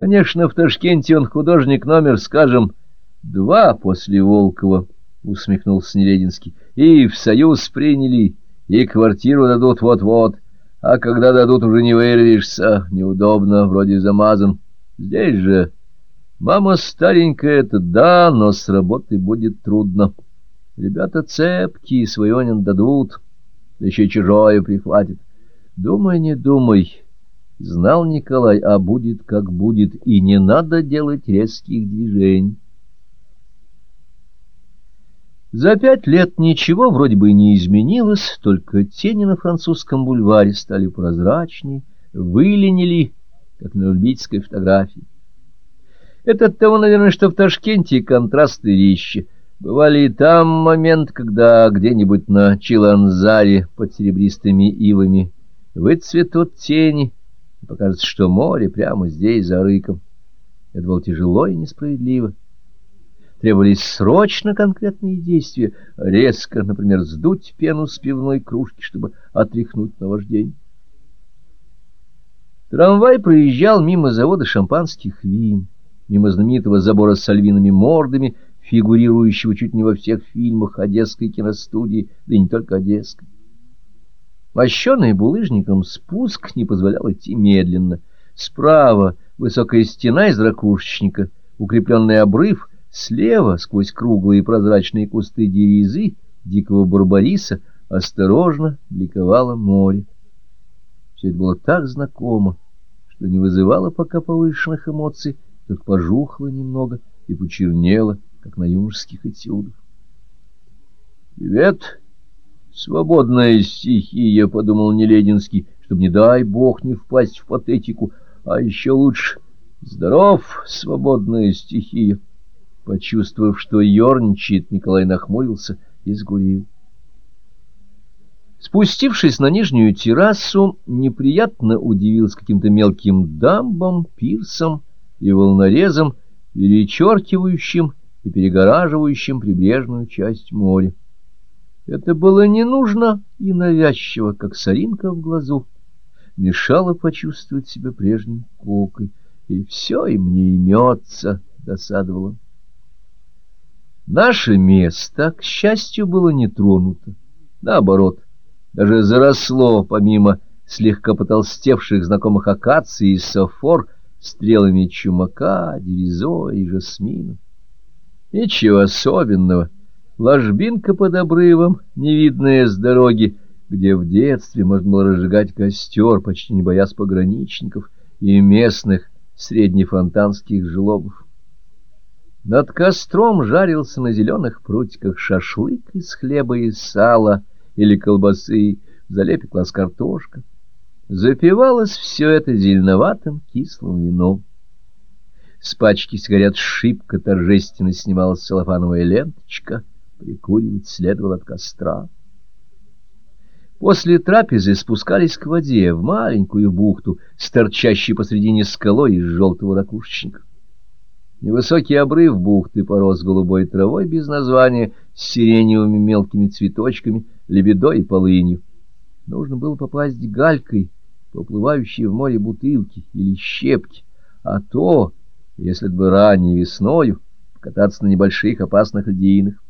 Конечно, в Ташкенте он художник номер, скажем, два после Волкова, — усмехнулся Нелединский, — и в союз приняли, и квартиру дадут вот-вот, а когда дадут, уже не вырвешься, неудобно, вроде замазан. Здесь же мама старенькая, это да, но с работы будет трудно. Ребята цепкие, своего не дадут, да еще чужое прихватит. Думай, не думай, знал Николай, а будет как будет, и не надо делать резких движений. За пять лет ничего вроде бы не изменилось, только тени на французском бульваре стали прозрачнее, выленили, как на любительской фотографии. Это от того, наверное, что в Ташкенте контрасты резче. Бывали и там момент, когда где-нибудь на Чиланзаре под серебристыми ивами выцветут тени, и покажется, что море прямо здесь, за рыком. Это было тяжело и несправедливо требовались срочно конкретные действия, резко, например, сдуть пену с пивной кружки, чтобы отряхнуть наваждение. Трамвай проезжал мимо завода шампанских вин, мимо знаменитого забора с альвиными мордами, фигурирующего чуть не во всех фильмах Одесской киностудии, да и не только Одесской. Мощенный булыжником спуск не позволял идти медленно. Справа высокая стена из ракушечника, укрепленный обрыв — Слева, сквозь круглые прозрачные кусты дерезы, дикого барбариса, осторожно бликовало море. Все это было так знакомо, что не вызывало пока повышенных эмоций, только пожухло немного и почернело, как на юношеских этюдах. «Привет, свободная стихия», — подумал Нелединский, чтобы, не дай бог, не впасть в патетику, а еще лучше «Здоров, свободная стихия». Почувствовав, что ерничает, Николай нахмурился и сгурил. Спустившись на нижнюю террасу, неприятно удивился каким-то мелким дамбом, пирсом и волнорезом, перечеркивающим и перегораживающим прибрежную часть моря. Это было не нужно и навязчиво, как соринка в глазу, мешало почувствовать себя прежним кокой, и все им не имется, досадовало. Наше место, к счастью, было не тронуто. Наоборот, даже заросло, помимо слегка потолстевших знакомых акаций и софор, стрелами чумака, дерезо и жасмина. Ничего особенного. Ложбинка под обрывом, невидная с дороги, где в детстве можно было разжигать костер, почти не боясь пограничников и местных среднефонтанских жлобов. Над костром жарился на зеленых прутиках шашлык из хлеба и сала или колбасы, в картошка. Запивалось все это зеленоватым кислым вином. С пачки сигарет шибко торжественно снималась целлофановая ленточка, прикуривать следовало от костра. После трапезы спускались к воде в маленькую бухту с торчащей посредине скалой из желтого ракушечника. Невысокий обрыв бухты порос голубой травой без названия, с сиреневыми мелкими цветочками, лебедой и полынью. Нужно было попасть галькой, поплывающей в море бутылки или щепки, а то, если бы ранней весною, кататься на небольших опасных льдинах.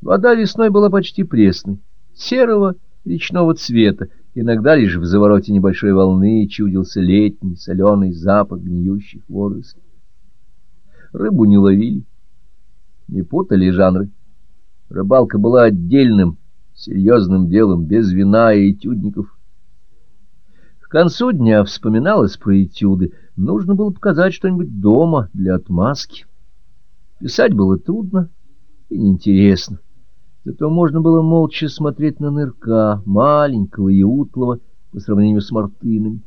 Вода весной была почти пресной, серого речного цвета, иногда лишь в завороте небольшой волны чудился летний соленый запах гниющих водорослей рыбу не ловили, не путали жанры. Рыбалка была отдельным, серьезным делом, без вина и этюдников. К концу дня вспоминалось про этюды. Нужно было показать что-нибудь дома для отмазки. Писать было трудно и неинтересно. Зато можно было молча смотреть на нырка, маленького и утлого, по сравнению с мартынами.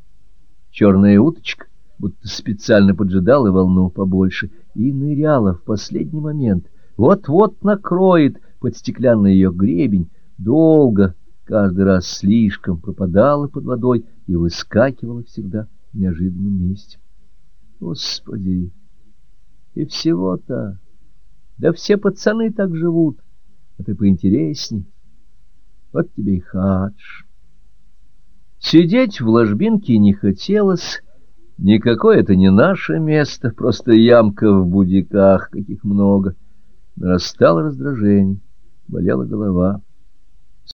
Черная уточка будто специально поджидала волну побольше и ныряла в последний момент. Вот-вот накроет под стеклянный ее гребень, долго, каждый раз слишком пропадала под водой и выскакивала всегда в неожиданном месте. Господи! И всего-то! Да все пацаны так живут, а ты поинтересней. Вот тебе и хадж. Сидеть в ложбинке не хотелось, Никакое это не наше место, просто ямка в будиках, каких много. Нарастало раздражение, болела голова.